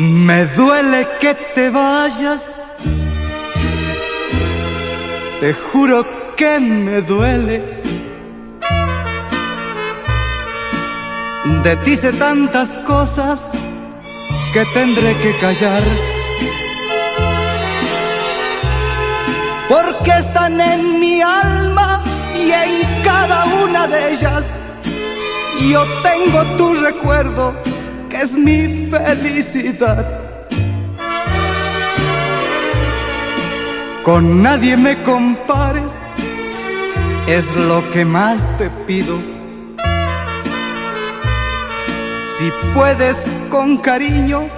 Me duele que te vayas, te juro que me duele. De ti sé tantas cosas que tendré que callar. Porque están en mi alma y en cada una de ellas. Yo tengo tu recuerdo es mi felicidad. Con nadie me compares, es lo que más te pido. Si puedes con cariño,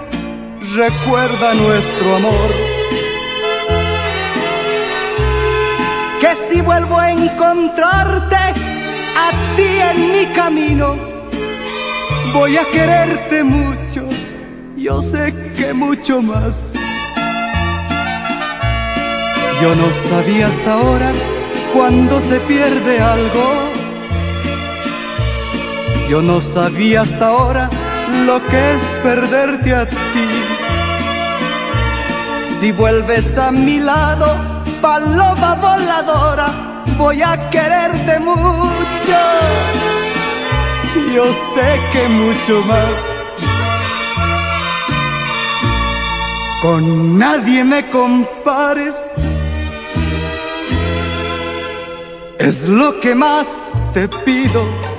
recuerda nuestro amor. Que si vuelvo a encontrarte a ti en mi camino, Voy a quererte mucho, yo sé que mucho más. Yo no sabía hasta ahora cuando se pierde algo. Yo no sabía hasta ahora lo que es perderte a ti. Si vuelves a mi lado, paloma voladora, voy a quererte mucho yo sé que mucho más. Con nadie me compares, es lo que más te pido